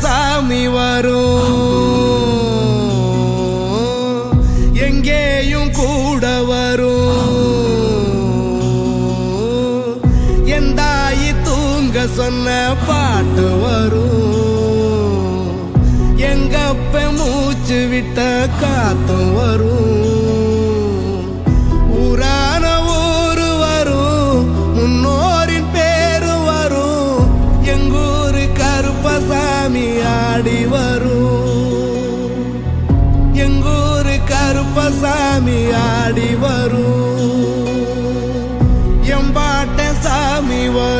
சாமி வரும். எங்கேயும் கூட வரும். என் தாயி தூங்க சொன்ன பாட்டு வரும். எங்கப்ப மூச்சு விட்ட காத்தும் எங்கூரு கருப்பசாமி ஆடி வரும். எம்பாட்ட சாமி வரும்.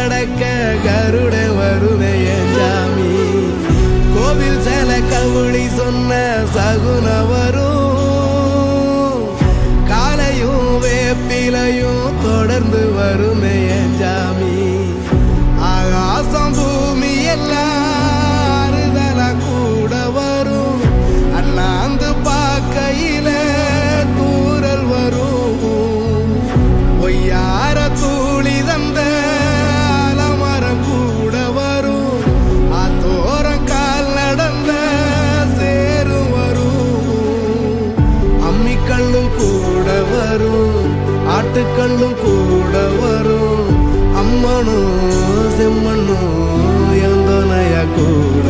நடக்க கருட வருவே என் சாமி. கோவில் சில கவுளி சொன்ன சகுன வரும். காலையும் வேப்பிலையும் தொடர்ந்து வருமே ஆட்டுக்கல்லும் கூட வரும். அம்மனும் செம்மண்ணும் எந்தனைய கூட